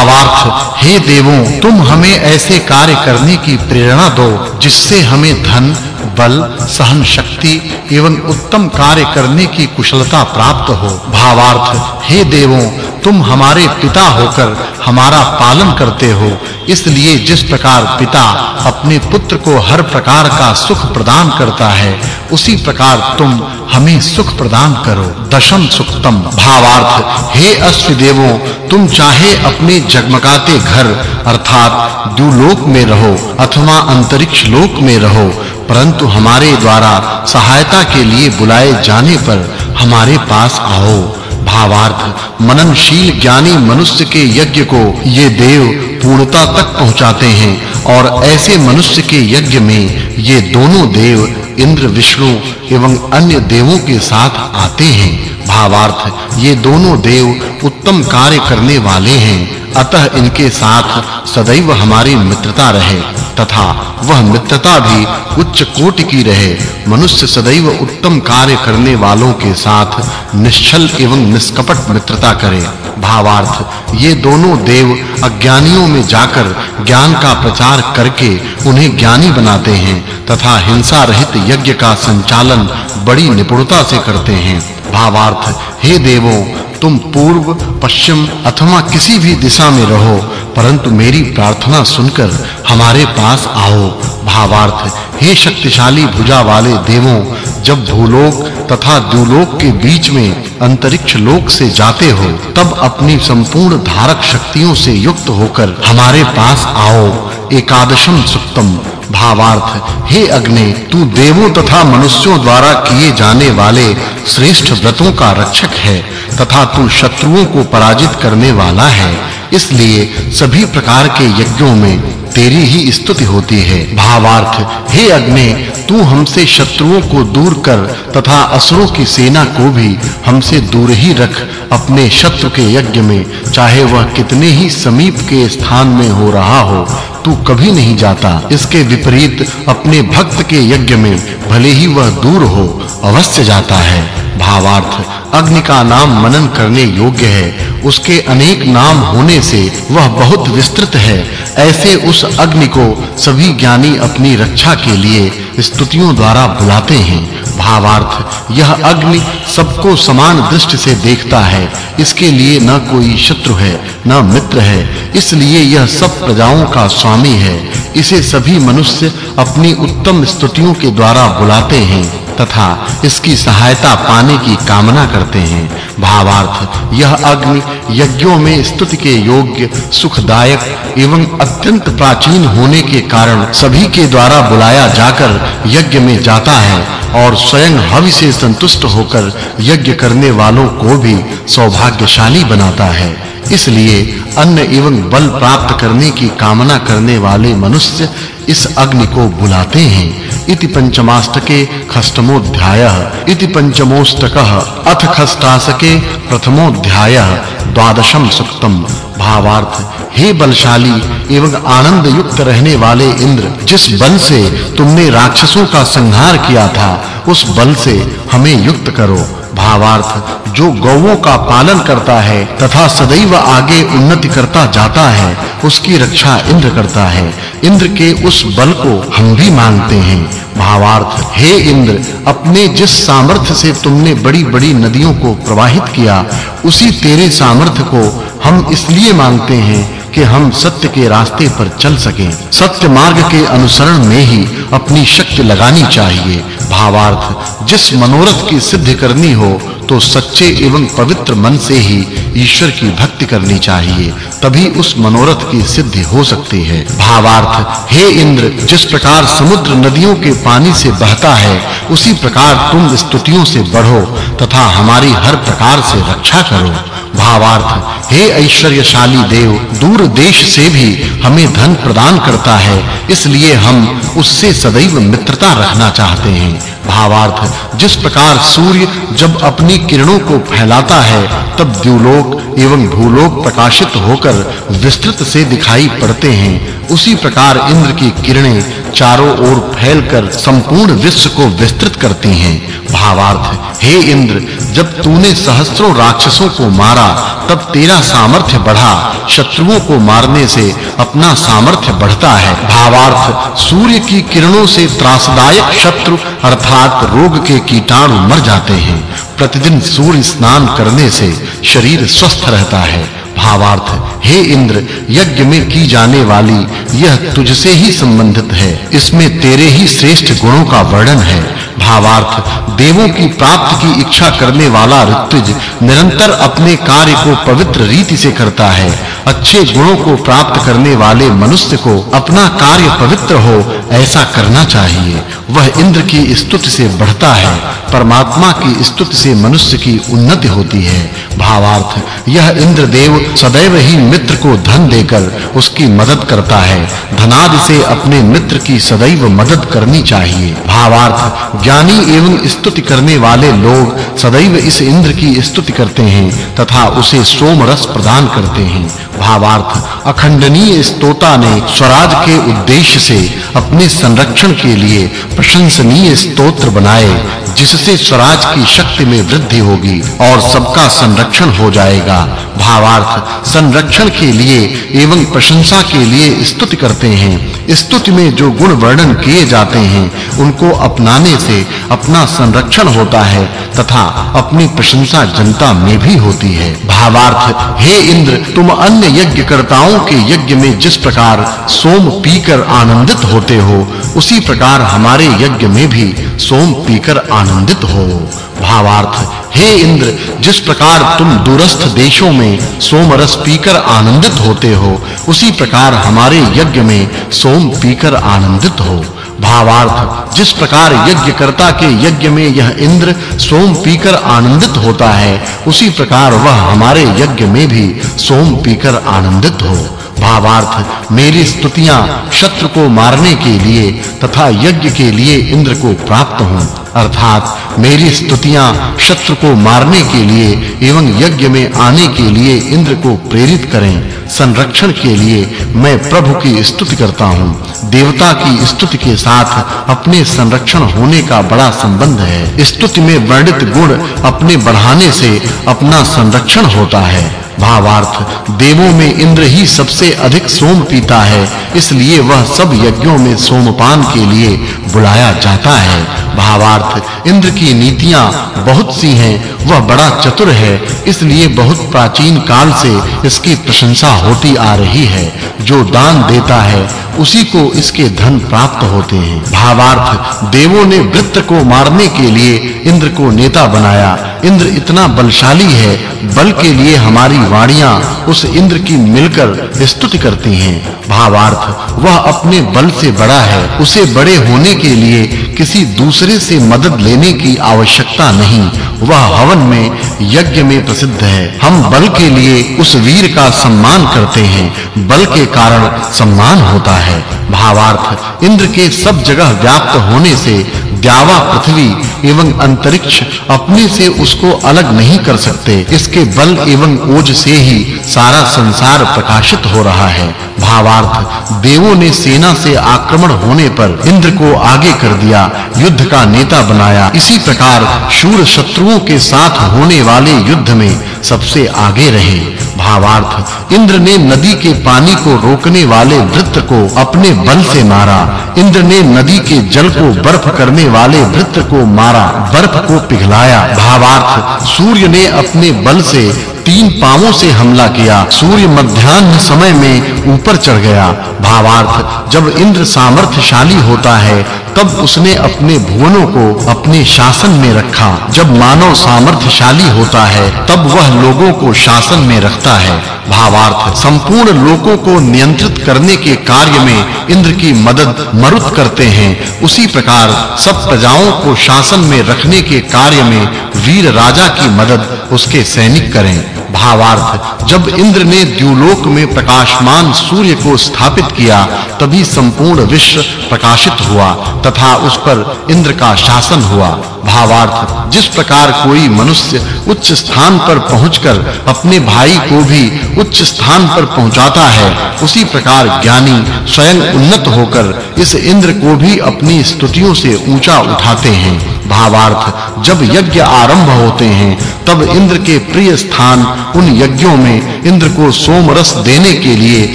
भावार्थ हे देवों तुम हमें ऐसे कार्य करने की प्रेरणा दो जिससे हमें धन बल सहन शक्ति एवं उत्तम कार्य करने की कुशलता प्राप्त हो। भावार्थ, हे देवों, तुम हमारे पिता होकर हमारा पालन करते हो। इसलिए जिस प्रकार पिता अपने पुत्र को हर प्रकार का सुख प्रदान करता है, उसी प्रकार तुम हमें सुख प्रदान करो। दशम सुक्तम, भावार्थ, हे अश्व देवों, तुम चाहे अपने जगमगाते घर, अर्थात द्युलोक में रहो अथवा अंतरिक्ष लोक में रहो। परंतु हमारे द्वारा सहायता के लिए बुलाए जाने पर हमारे पास आओ। भावार्थ, मननशील ज्ञानी मनुष्य के यज्ञ को ये देव पूर्णता तक पहुंचाते हैं और ऐसे मनुष्य के यज्ञ में ये दोनों देव इंद्र, विष्णु एवं अन्य देवों के साथ आते हैं। भावार्थ, ये दोनों देव उत्तम कार्य करने वाले हैं। अतः इनके साथ सदैव हमारी मित्रता रहे। तथा वह मित्रता भी उच्च कोटि की रहे। मनुष्य सदैव उत्तम कार्य करने वालों के साथ निश्चल एवं निष्कपट मित्रता करे। भावार्थ, ये दोनों देव अज्ञानियों में जाकर ज्ञान का प्रचार करके उन्हें ज्ञानी बनाते हैं तथा हिंसा रहित यज्ञ का संचालन बड़ी निपुणता से करते हैं। भावार्थ, हे देवों, तुम पूर्व, पश्चिम अथवा किसी भी दिशा में रहो। परंतु मेरी प्रार्थना सुनकर हमारे पास आओ। भावार्थ, हे शक्तिशाली भुजा वाले देवों, जब भूलोक तथा द्युलोक के बीच में अंतरिक्ष लोक से जाते हो, तब अपनी संपूर्ण धारक शक्तियों से युक्त होकर हमारे पास आओ। एकादशम सुक्तम। भावार्थ, हे अग्नि, तू देवों तथा मनुष्यों द्वारा किए जाने वाले श्रेष्ठ व्रतों का रक्षक है, तथा तू शत्रुओं को पराजित करने वाला है। इसलिए सभी प्रकार के यज्ञों में तेरी ही स्तुति होती है। भावार्थ, हे अग्नि, तू हमसे शत्रुओं को दूर कर तथा असुरों की सेना को भी हमसे दूर ही रख अपने शत्रु के यज्ञ में, चाहे वह कितने ही समीप के स्थान में हो रहा हो, तू कभी नहीं जाता। इसके विपरीत, अपने भक्त के यज्ञ में भले ही वह दूर हो, अवश्य जाता है। भावार्थ। अग्नि का नाम मनन करने योग्य है। उसके अनेक नाम होने से वह बहुत विस्तृत है। ऐसे उस अग्नि को सभी ज्ञानी अपनी रक्षा के लिए स्तुतियों द्वारा बुलाते हैं। भावार्थ, यह अग्नि सबको समान दृष्टि से देखता है। इसके लिए न कोई शत्रु है, न मित्र है। इसलिए यह सब प्रजाओं का स्वामी है। इसे सभी मनुष्य अपनी उत्तम स्तुतियों के द्वारा बुलाते हैं। तथा इसकी सहायता पाने की कामना करते हैं। भावार्थ, यह अग्नि यज्ञों में स्तुति के योग्य, सुखदायक एवं अत्यंत प्राचीन होने के कारण सभी के द्वारा बुलाया जाकर यज्ञ में जाता है और स्वयं हवि से संतुष्ट होकर यज्ञ करने वालों को भी सौभाग्यशाली बनाता है। इसलिए अन्न एवं बल प्राप्त करने की कामना करने वाले मनुष्य इस अग्नि को बुलाते हैं। इति पंचमाष्टके खष्टमोध्यायः, इति पंचमोष्टकः, अथ खष्टासके प्रथमोध्यायः द्वादशम सुक्तम। भावार्थ, हे बलशाली एवं आनंद युक्त रहने वाले इंद्र, जिस बल से तुमने राक्षसों का संहार किया था, उस बल से हमें युक्त करो। भावार्थ, जो गौओं का पालन करता है तथा सदैव आगे उन्नति करता जाता है, उसकी रक्षा इंद्र करता है। इंद्र के उस बल को हम भी मांगते हैं। भावार्थ, हे इंद्र, अपने जिस सामर्थ्य से तुमने बड़ी-बड़ी नदियों को प्रवाहित किया, उसी तेरे सामर्थ्य को हम इसलिए मांगते हैं कि हम सत्य के रास्ते पर चल सकें। सत्य मार्ग के अनुसरण में ही अपनी शक्ति लगानी चाहिए। भावार्थ, जिस मनोरथ की सिद्धि करनी हो तो सच्चे एवं पवित्र मन से ही ईश्वर की भक्ति करनी चाहिए। तभी उस मनोरथ की सिद्धि हो सकती है। भावार्थ, हे इंद्र, जिस प्रकार समुद्र नदियों के पानी से बहता है, उसी प्रकार तुम स्तुतियों से बढ़ो, तथा हमारी हर प्रकार से रक्षा करो। भावार्थ। हे ऐश्वर्यशाली देव, दूर देश से भी हमें धन प्रदान करता है, इसलिए हम उससे सदैव मित्रता रखना चाहते हैं। भावार्थ, जिस प्रकार सूर्य जब अपनी किरणों को फैलाता है, तब द्युलोक एवं भूलोक प्रकाशित होकर विस्तृत से दिखाई पड़ते हैं। उसी प्रकार इंद्र की किरणें चारों ओर फैलकर संपूर्ण विश्व को विस्तृत करती हैं। भावार्थ, हे इंद्र, जब तूने सहस्त्रों राक्षसों को मारा, तब तेरा सामर्थ्य बढ़ा। शत्रुओं को मारने से अपना सामर्थ्य बढ़ता है। भावार्थ, सूर्य की किरणों से त्रासदायक शत्रु अर्थात रोग के कीटाणु मर जाते हैं। प्रतिदिन सूर्य स्नान करने से शरीर स्वस्थ रहता है। भावार्थ। हे इंद्र, यज्ञ में की जाने वाली यह तुझसे ही संबंधित है। इसमें तेरे ही श्रेष्ठ गुणों का वर्णन है। भावार्थ, देवों की प्राप्ति की इच्छा करने वाला ऋत्विज निरंतर अपने कार्य को पवित्र रीति से करता है। अच्छे गुणों को प्राप्त करने वाले मनुष्य को अपना कार्य पवित्र हो, ऐसा करना चाहिए। वह इंद्र की स्तुति से बढ़ता है। परमात्मा की स्तुति से मनुष्य की उन्नति होती है। भावार्थ। यह इंद्र देव सदैव ही मित्र को धन देकर उसकी मदद करता है। धनादि से अपने मित्र की सदैव मदद करनी चाहिए। भावार्थ, ज्ञानी एवं स्तुति करने वाले लोग सदैव इस इंद्र की स्तुति करते हैं तथा उसे सोम रस प्रदान करते हैं। भावार्थ, अखंडनीय स्तोता ने स्वराज के उद्देश्य से अपने संरक्षण के लिए प्रशंसनीय स्तोत्र बनाए। जिससे स्वराज की शक्ति में वृद्धि होगी और सबका संरक्षण हो जाएगा। भावार्थ, संरक्षण के लिए एवं प्रशंसा के लिए स्तुति करते हैं। स्तुति में जो गुण वर्णन किए जाते हैं, उनको अपनाने से अपना संरक्षण होता है तथा अपनी प्रशंसा जनता में भी होती है। भावार्थ, हे इंद्र, तुम अन्य यज्ञकर्ताओं के यज्ञ में जिस प्रकार सोम पीकर आनंदित होते हो, उसी प्रकार हमारे यज्ञ में भी सोम पीकर आनंदित हो। भावार्थ, हे इंद्र, जिस प्रकार तुम दूरस्थ देशों में सोम रस पीकर आनंदित होते हो, उसी प्रकार हमारे यज्ञ में सोम पीकर आनंदित हो। भावार्थ, जिस प्रकार यज्ञकर्ता के यज्ञ में यह इंद्र सोम पीकर आनंदित होता है, उसी प्रकार वह हमारे यज्ञ में भी सोम पीकर आनंदित हो। भावार्थ, मेरी स्तुतियाँ शत्रु को मारने के लिए तथा यज्ञ के लिए इंद्र को प्राप्त हों। अर्थात मेरी स्तुतियाँ शत्रु को मारने के लिए एवं यज्ञ में आने के लिए इंद्र को प्रेरित करें। संरक्षण के लिए मैं प्रभु की स्तुति करता हूँ। देवता की स्तुति के साथ अपने संरक्षण होने का बड़ा संबंध है। स्तुति में वर्णित गुण अपने बढ़ाने से अपना संरक्षण होता है। भावार्थ, देवों में इंद्र ही सबसे अधिक सोम पीता है, इसलिए वह सब यज्ञों में सोमपान के लिए बुलाया जाता है। भावार्थ, इंद्र की नीतियाँ बहुत सी हैं, वह बड़ा चतुर है, इसलिए बहुत प्राचीन काल से इसकी प्रशंसा होती आ रही है। जो दान देता है, उसी को इसके धन प्राप्त होते हैं। भावार्थ, देवों ने वृत्त को मारने के लिए इंद्र को नेता बनाया। इंद्र इतना बलशाली है, बल के लिए हमारी वाणियाँ उस इंद्र की मिलकर स्तुति करती हैं। भावार्थ, वह अपने बल से बड़ा है, उसे बड़े होने के लिए किसी दूसरे से मदद लेने की आवश्यकता नहीं। वह हवन में यज्ञ में प्रसिद्ध है। हम बल के लिए उस वीर का सम्मान करते हैं। बल के कारण सम्मान होता है। भावार्थ, इंद्र के सब जगह व्याप्त होने से द्यावा पृथ्वी एवं अंतरिक्ष अपने से उसको अलग नहीं कर सकते। इसके बल एवं ओज से ही सारा संसार प्रकाशित हो रहा है। भावार्थ। देवों ने सेना से आक्रमण होने पर इंद्र को आगे कर दिया, युद्ध का नेता बनाया। इसी प्रकार शूर शत्रुओं के साथ होने वाले युद्ध में सबसे आगे रहे। भावार्थ, इंद्र ने नदी के पानी को रोकने वाले वृत्त को अपने बल से मारा। इंद्र ने नदी के जल को बर्फ़ करने वाले वृत्त को मारा, बर्फ़ को पिघलाया। भावार्थ, सूर्य ने अपने बल से तीन पांवों से हमला किया। सूर्य मध्यान्ह समय में ऊपर चढ़ गया। भावार्थ, जब इंद्र सामर्थ्यशाली होता है, तब उसने अपने भुवनों को अपने शासन में रखा। जब मानव सामर्थ्यशाली होता है, तब वह लोगों को शासन में रखता है। भावार्थ, संपूर्ण लोगों को नियंत्रित करने के कार्य में इंद्र की मदद मरुत करते हैं। उसी प्रकार, सब प्रजाओं को शासन में रखने के कार्य में वीर राजा की मदद उसके सैनिक करें। भावार्थ। जब इंद्र ने द्युलोक में प्रकाशमान सूर्य को स्थापित किया, तभी संपूर्ण विश्व प्रकाशित हुआ, तथा उस पर इंद्र का शासन हुआ। भावार्थ, जिस प्रकार कोई मनुष्य उच्च स्थान पर पहुंचकर अपने भाई को भी उच्च स्थान पर पहुंचाता है, उसी प्रकार ज्ञानी स्वयं उन्नत होकर इस इंद्र को भी अपनी स्तुतियों से ऊँचा उठाते हैं। भावार्थ। जब यज्ञ आरंभ होते हैं, तब इंद्र के प्रिय स्थान उन यज्ञों में इंद्र को सोम रस देने के लिए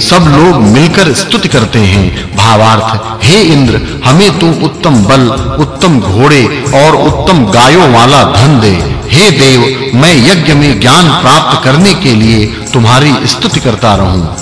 सब लोग मिलकर स्तुति करते हैं। भावार्थ, हे इंद्र, हमें तू उत्तम बल, उत्तम घोड़े और उत्तम गायों वाला धन दे। हे देव, मैं यज्ञ में ज्ञान प्राप्त करने के लिए तुम्हारी स्तुति करता रहूँ।